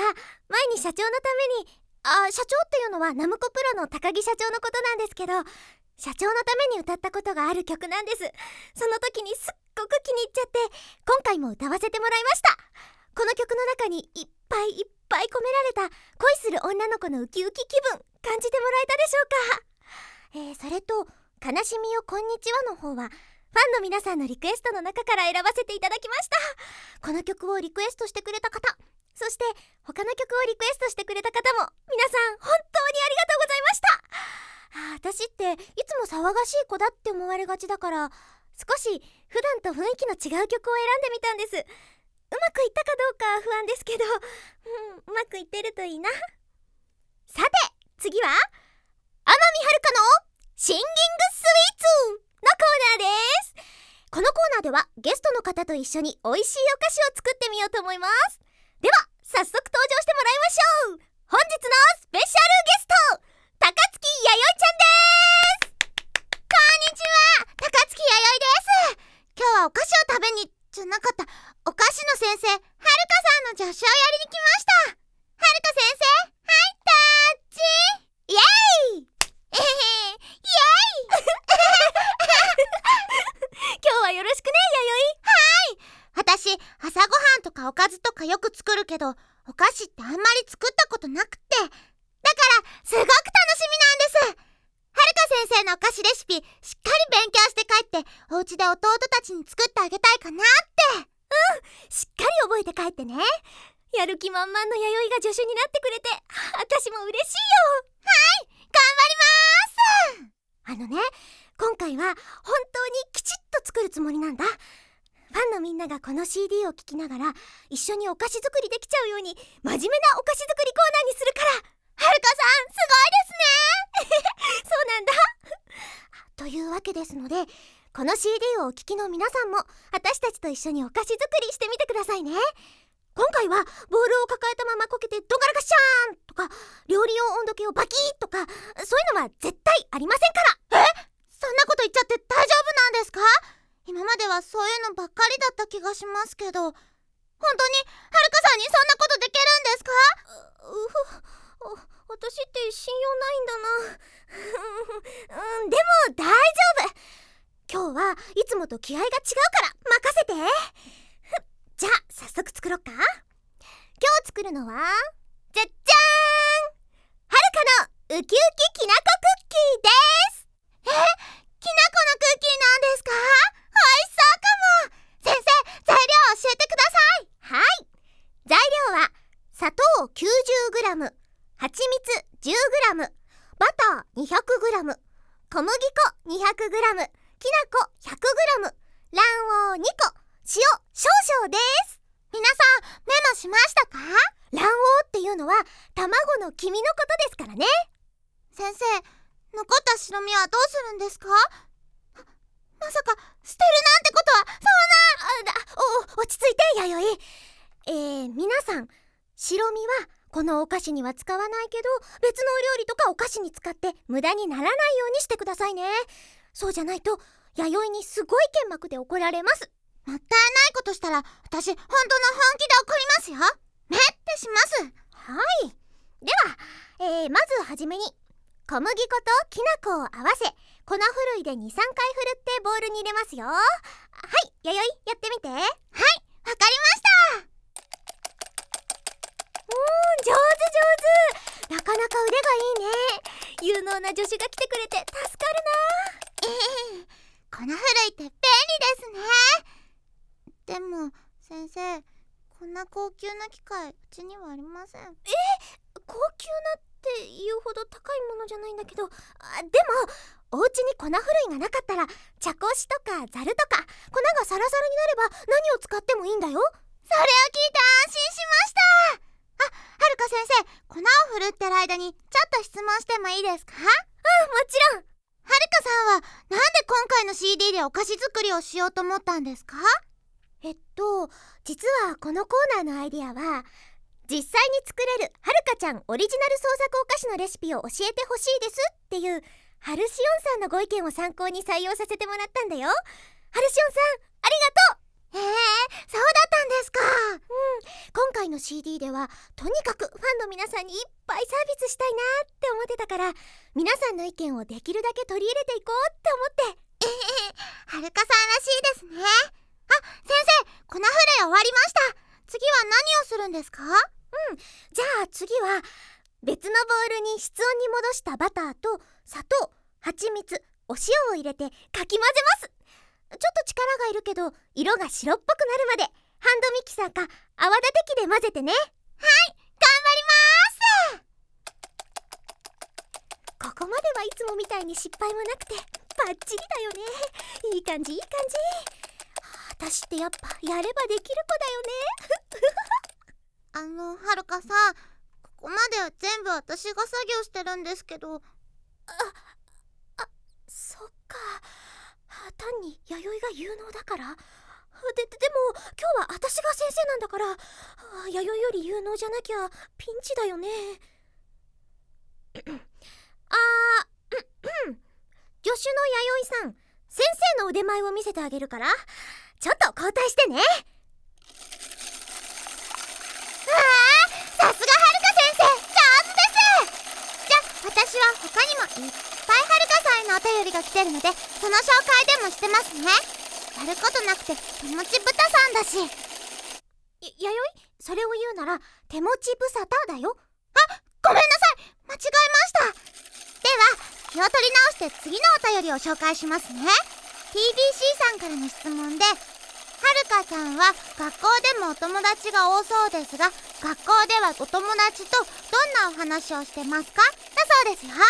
は前に社長のためにあ社長っていうのはナムコプロの高木社長のことなんですけど社長のために歌ったことがある曲なんです。その時にすっごく気に入っちゃって今回も歌わせてもらいました。この曲の中にいっぱいいっぱい込められた恋する女の子のウキウキ気分感じてもらえたでしょうか。えー、それと「悲しみよこんにちは」の方はファンの皆さんのリクエストの中から選ばせていただきました。この曲をリクエストしてくれた方そして他の曲をリクエストしてくれた方も皆さん本当にありがとうございました。私っていつも騒がしい子だって思われがちだから少し普段と雰囲気の違う曲を選んでみたんです。うまくいったかどうか不安ですけど、うん、うまくいってるといいな。さて次は天海遥のシンギングスイーツのコーナーです。このコーナーではゲストの方と一緒に美味しいお菓子を作ってみようと思います。では早速登場してもらいましょう。本日のスペシャルゲスト高槻弥生ちゃんですこんにちは高槻弥生です今日はお菓子を食べにじゃなかったお菓子の先生はるかさんの助手をやりに来ましたはるか先生はいタッチイエーイえへへイエーイ今日はよろしくね弥生はい私朝ごはんとかおかずとかよく作るけどお菓子ってあんまり作ったことなくって。だからすごく楽しみなんです。はるか先生のお菓子レシピしっかり勉強して帰ってお家で弟たちに作ってあげたいかなって。うんしっかり覚えて帰ってね。やる気満々の弥生が助手になってくれて私も嬉しいよ。はい頑張ります。あのね今回は本当にきちっと作るつもりなんだファンのみんながこの CD を聴きながら一緒にお菓子作りできちゃうように真面目なお菓子作りコーナーにするから。はるかさんすごいですね。そうなんだ。というわけですのでこの CD をお聴きの皆さんも私たちと一緒にお菓子作りしてみてくださいね。今回はボールを抱えたままこけてドガラガシャーンとか料理用温度計をバキッとかそういうのは絶対ありませんから。え？そんなこと言っちゃって大丈夫なんですか？今まではそういうのばっかりだった気がしますけど本当にはるかさんにそんなことできるんですか？うう私って信用ないんだな。うんでも大丈夫。今日はいつもと気合が違うから任せて。じゃあ早速作ろっか。今日作るのはじゃじゃーん！はるかのウキウキきなこクッキーですえきなこのクッキーなんですか美味しそうかも先生材料教えてくださいはい材料は砂糖 90g 蜂蜜 10g バター 200g 小麦粉 200g きな粉 100g 卵黄2個塩少々です。皆さんメモしましたか？卵黄っていうのは卵の黄身のことですからね。先生残った白身はどうするんですか？まさか捨てるなんてことはそんな。お落ち着いて弥生。えー、皆さん白身はこのお菓子には使わないけど別のお料理とかお菓子に使って無駄にならないようにしてくださいね。そうじゃないと弥生にすごい剣幕で怒られます。もったいないことしたら私本当の本気で怒りますよ。めってします。はい。では、えー、まずはじめに小麦粉ときな粉を合わせ粉ふるいで23回ふるってボウルに入れますよ。はい。弥生やってみて。はい。わかりましたおー上手上手。なかなか腕がいいね。有能な助手が来てくれて助かるな。ええ。粉ふるいって便利ですね。でも先生こんな高級な機械うちにはありません。え高級なって言うほど高いものじゃないんだけど。あでもお家に粉ふるいがなかったら茶こしとかざるとか粉がサラサラになれば何を使ってもいいんだよ。それを聞いて安心しました。あ、はるか先生粉をふるってる間にちょっと質問してもいいですか？うん、もちろん。はるかさんはなんで今回の CD でお菓子作りをしようと思ったんですか？えっと実はこのコーナーのアイディアは実際に作れるはるかちゃんオリジナル創作お菓子のレシピを教えてほしいですっていうハルシオンさんのご意見を参考に採用させてもらったんだよ。ハルシオンさんありがとう！へえそうだったんですか。うん。今回の CD ではとにかくファンの皆さんにいっぱいサービスしたいなって思ってたから皆さんの意見をできるだけ取り入れていこうって思って。えへはるかさんらしいですね。あ先生粉フレ終わりました。次は何をするんですか？うん。じゃあ次は別のボウルに室温に戻したバターと砂糖蜂蜜お塩を入れてかき混ぜます。ちょっと力がいるけど色が白っぽくなるまでハンドミキサーか泡立て器で混ぜてね。頑ここまではいつもみたいに失敗もなくてバッチリだよね。いい感じいい感じ。私ってやっぱやればできる子だよね。張りますあのはるかさんここまでは全部私が作業してるんですけど。そっか単に弥生が有能だから。ででも今日は私が先生なんだから。弥生より有能じゃなきゃピンチだよね。あー助手の弥生さん先生の腕前を見せてあげるから。ちょっと交代してね。さすがはるか先生上手です。じゃ私は他にもいっぱいのお便りが来てるのでその紹介でもしてますね。やることなくて手持ち豚さんだし。や弥生？それを言うなら手持ち無沙汰だよ。あごめんなさい。間違えました。では気を取り直して次のお便りを紹介しますね。TBC さんからの質問ではるかさんは学校でもお友達が多そうですが学校ではお友達とどんなお話をしてますか？だそうですよ。は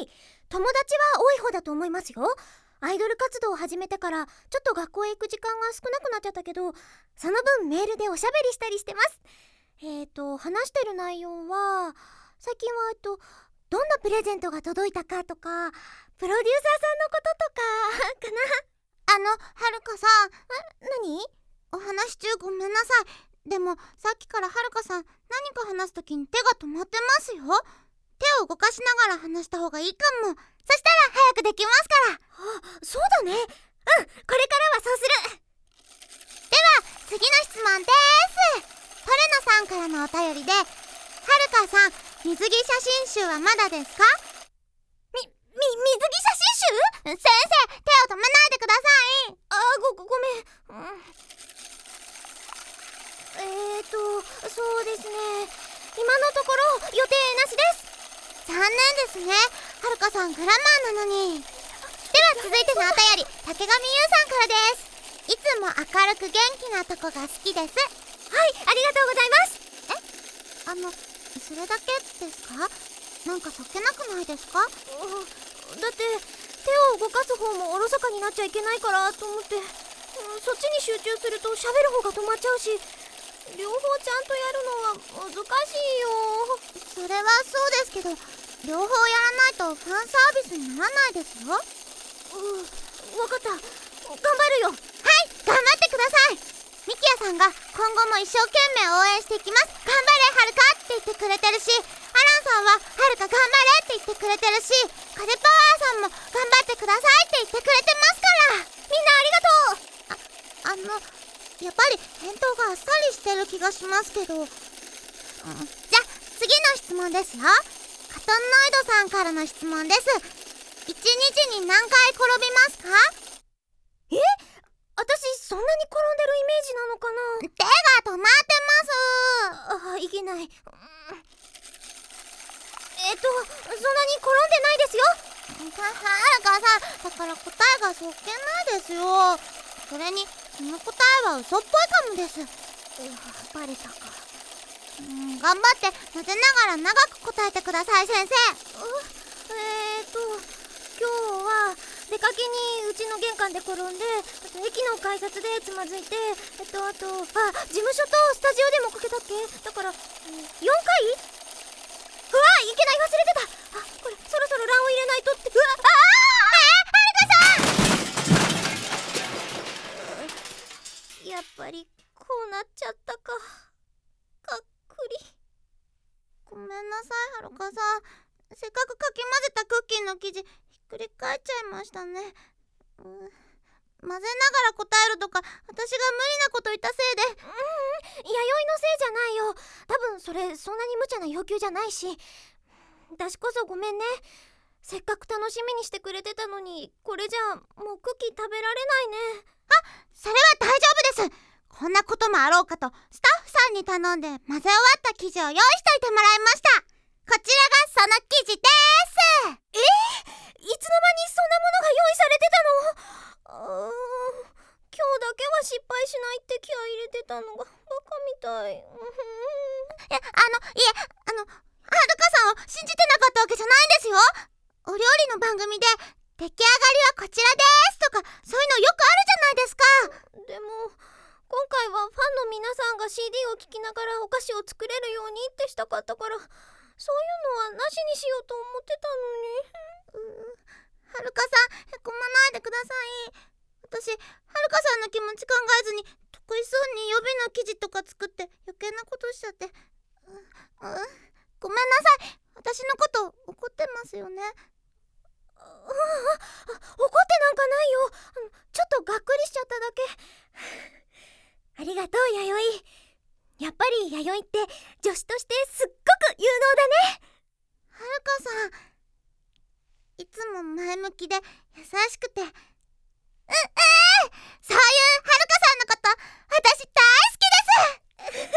い。友達は多い方だと思いますよ。アイドル活動を始めてからちょっと学校へ行く時間が少なくなっちゃったけどその分メールでおしゃべりしたりしてます。えーと話してる内容は最近はえっとどんなプレゼントが届いたかとかプロデューサーさんのこととかかな。あのはるかさん何？お話し中ごめんなさい。でもさっきからはるかさん何か話すときに手が止まってますよ。手を動かしながら話した方がいいかも。そしたら早くできますから。そうだね。うんこれからはそうする。次の質問です。トレノさんからのお便りではるかさん水着写真集はまだですか？み水着写真集？先生手を止めないでください。あごごごめん、うん、えーとそうですね。今のところ予定なしです残念ですね。はるかさんグラマーなのに。では続いてのお便り竹上優さんからです。いつも明るく元気なとこが好きです。はいありがとうございます。あのそれだけですか？なんかそっけなくないですか？うんだって手を動かす方もおろそかになっちゃいけないからと思って、うんそっちに集中すると喋る方が止まっちゃうし両方ちゃんとやるのは難しいよ。それはそうですけど両方やらないとファンサービスにならないですよ。うん分かった。頑張るよ。はい頑張ってください。ミキヤさんが今後も一生懸命応援していきます。頑張れはるかって言ってくれてるしアランさんははるか頑張れって言ってくれてるし風パワーさんも頑張ってくださいって言ってくれてますから。みんなありがとう。あのやっぱり返答があっさりしてる気がしますけど、うんじゃあ次の質問ですよカトンノイドさんからの質問です。一日に何回転びますか？私そんなに転んでるイメージなのか手が止まってます。なあいけない。うん。えっとそんなに転んでないですよ。ははるかさんだから答えがそっけないですよ。それにその答えは嘘っぽいかもです。バレたかうん頑張って混ぜながら長く答えてください先生。えーと今日は出かけにうちの玄関で転んで駅の改札でつまずいてえっとあとあ事務所とスタジオでもこけたっけ？だから、うん、4回？うわいけない忘れてた。あこれそろそろ卵を入れないとって。うわああやっぱりこうなっちゃったか。かっり。ごめんなさいはるかさん。せっかくかき混ぜたクッキーの生地ひっくり返っちゃいましたね、うん、混ぜながら答えるとか私が無理なこと言ったせいで。弥生のせいじゃないよ。それそんなに無茶な要求じゃないし。私こそごめんね。せっかく楽しみにしてくれてたのにこれじゃもうクッキー食べられないね。それは大丈夫ですこんなこともあろうかとスタッフさんに頼んで混ぜ終わった生地を用意しといてもらいました。こちらがその生地です。いつの間にそんなものが用意されてたの？うーん今日だけは失敗しないって気合い入れてたのがバカみたい。うんいやあのいえあのはるかさんを信じてなかったわけじゃないんですよ。お料理の番組で出来上がりはこちらですとかそういうのよくあるじゃないですか。でも今回はファンの皆さんが CD を聴きながらお菓子を作れるようにってしたかったからそういうのはなしにしようと思ってたのに。はるかさんへこまないでください。私はるかさんの気持ち考えずに得意そうに予備の生地とか作って余計なことしちゃって。ううん。ごめんなさい。私のこと怒ってますよね。あ あ怒ってなんかないよ。ちょっとがっくりしちゃっただけありがとう弥生。やっぱり弥生って女子としてすっごく有能だね。はるかさんいつも前向きで優しくてうええそういうはるかさんのこと私大好きです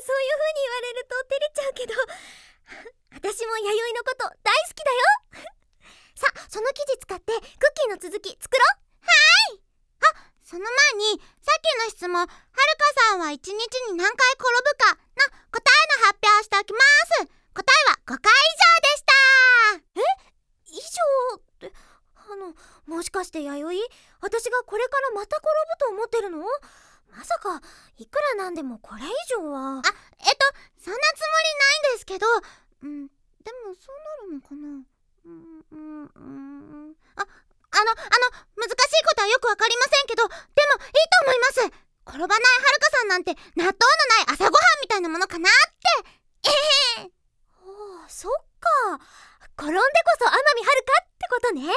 そういう風に言われると照れちゃうけど私も弥生のこと大好きだよさあその生地使ってクッキーの続き作ろうその前にさっきの質問はるかさんは一日に何回転ぶかの答えの発表をしておきます答えは5回以上でした以上ってあのもしかして弥生？私がこれからまた転ぶと思ってるの？まさかいくらなんでもこれ以上は。あえっとそんなつもりないんですけど。うんでもそうなるのかな？うんうんうんああのあの難しいことはよくわかりませんけどでもいいと思います。転ばないはるかさんなんて納豆のない朝ごはんみたいなものかなって。えへおーそっか。転んでこそ天海遥ってことね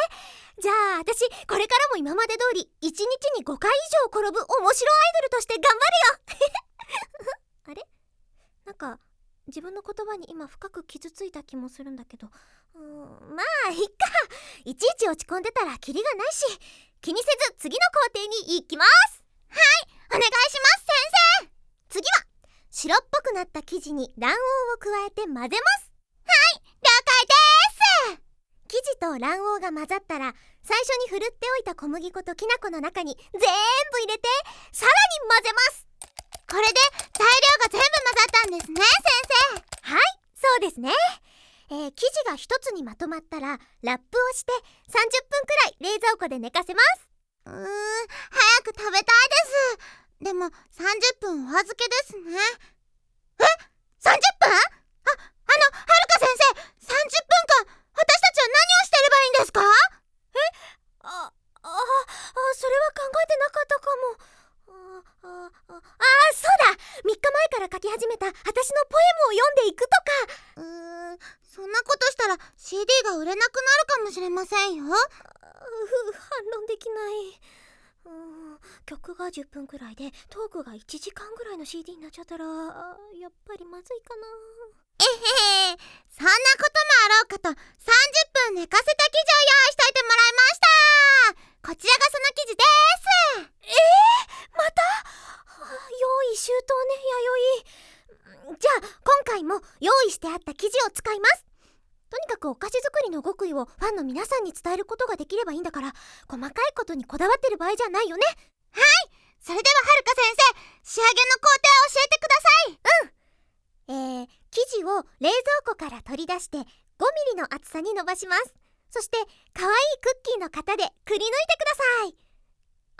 じゃあ私これからも今まで通り1日に5回以上転ぶ面白アイドルとして頑張るよ。あれ？なんか自分の言葉に今深く傷ついた気もするんだけど。うーんまあいっか。いちいち落ち込んでたらキリがないし気にせず次の工程に行きます。はいお願いします先生。次は白っぽくなった生地に卵黄を加えて混ぜます。生地と卵黄が混ざったら最初にふるっておいた小麦粉ときな粉の中に全部入れてさらに混ぜます。これで材料が全部混ざったんですね先生。はいそうですね。えー生地が一つにまとまったらラップをして30分くらい冷蔵庫で寝かせます。うーん早く食べたいです。でも30分お預けですね。え？30分？ああのはるか先生30分間ゃ何をしてればいいんですか？あああそれは考えてなかったかも。ああああそうだ3日前から書き始めた私のポエムを読んでいくとかうーんそんなことしたら CD が売れなくなるかもしれませんよ反論できないうーん曲が10分くらいでトークが1時間ぐらいの CD になっちゃったらあやっぱりまずいかな。えへへそんなこともあろうかと30分寝かせた生地を用意しといてもらいました。こちらがその生地です。また？はあ用意周到ね弥生。じゃあ今回も用意してあった生地を使いますとにかくお菓子作りの極意をファンの皆さんに伝えることができればいいんだから細かいことにこだわってる場合じゃないよね。それでははるか先生仕上げの工程を教えてください。えー、生地を冷蔵庫から取り出して5ミリの厚さに伸ばします。そして可愛いクッキーの型でくり抜いてください。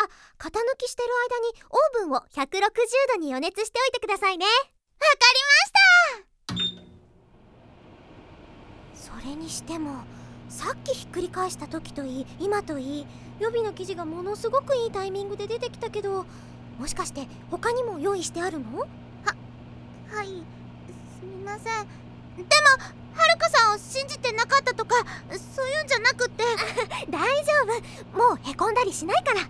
あ型抜きしてる間にオーブンを160度に予熱しておいてくださいねわかりそれにしてもさっきひっくり返した時といい今といい予備の生地がものすごくいいタイミングで出てきたけどもしかして他にも用意してあるの？ましたはいすみません。でもはるかさんを信じてなかったとかそういうんじゃなくって。大丈夫。もうへこんだりしないから。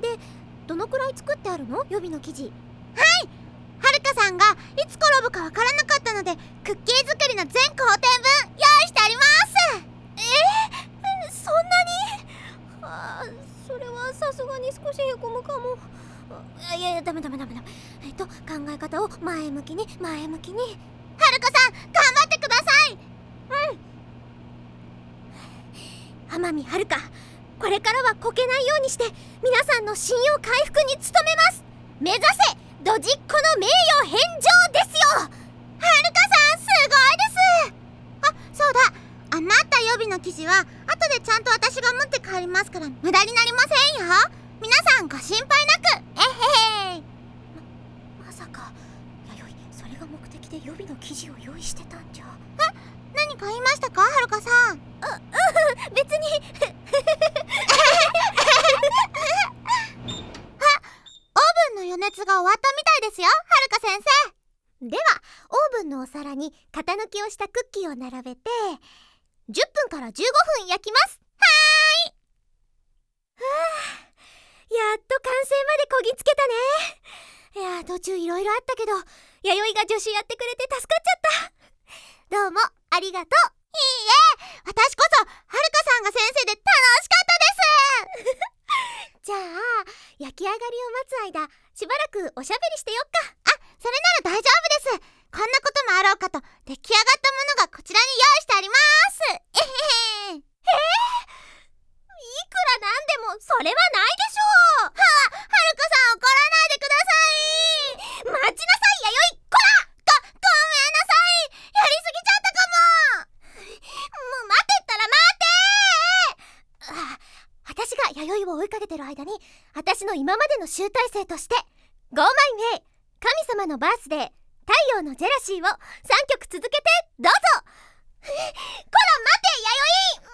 でどのくらい作ってあるの？予備の生地はるかかさんがいつ転ぶかわからなかったのでクッキー作りの全工程分用意してありますえそんなにあーそれはさすがに少しへこむかもあいやいやダメダメダメダメえっと考え方を前向きに前向きに。はるかさん頑張ってください。うん。天海遥これからはこけないようにして皆さんの信用回復に努めます。目指せドジっ子の名誉返上ですよ。はるかさんすごいです。あそうだ。余った予備の生地は後でちゃんと私が持って帰りますから無駄になりませんよ。皆さんご心配なく。えへへ。まさかれが目的で予備の生地を用意してたんじゃ。何か言いましたか？はるかさん。別に。オーブンの余熱が終わったみたいですよはるか先生。ではオーブンのお皿に型抜きをしたクッキーを並べて10分から15分焼きます。はーい。はあやっと完成までこぎつけたね途中いろいろあったけど弥生が助手やってくれて助かっちゃった。どうもありがとう。いいえ私こそはるかさんが先生で楽しかったです。じゃあ焼き上がりを待つ間しばらくおしゃべりしてよっか。あそれなら大丈夫です。こんなこともあろうかと出来上がったものがこちらに用意してあります。えへへ。いくらなんでもそれはないでしょう。の今までの集大成として「ゴーマイウイ神様のバースデー太陽のジェラシー」を3曲続けてどうぞ。こら待て弥生！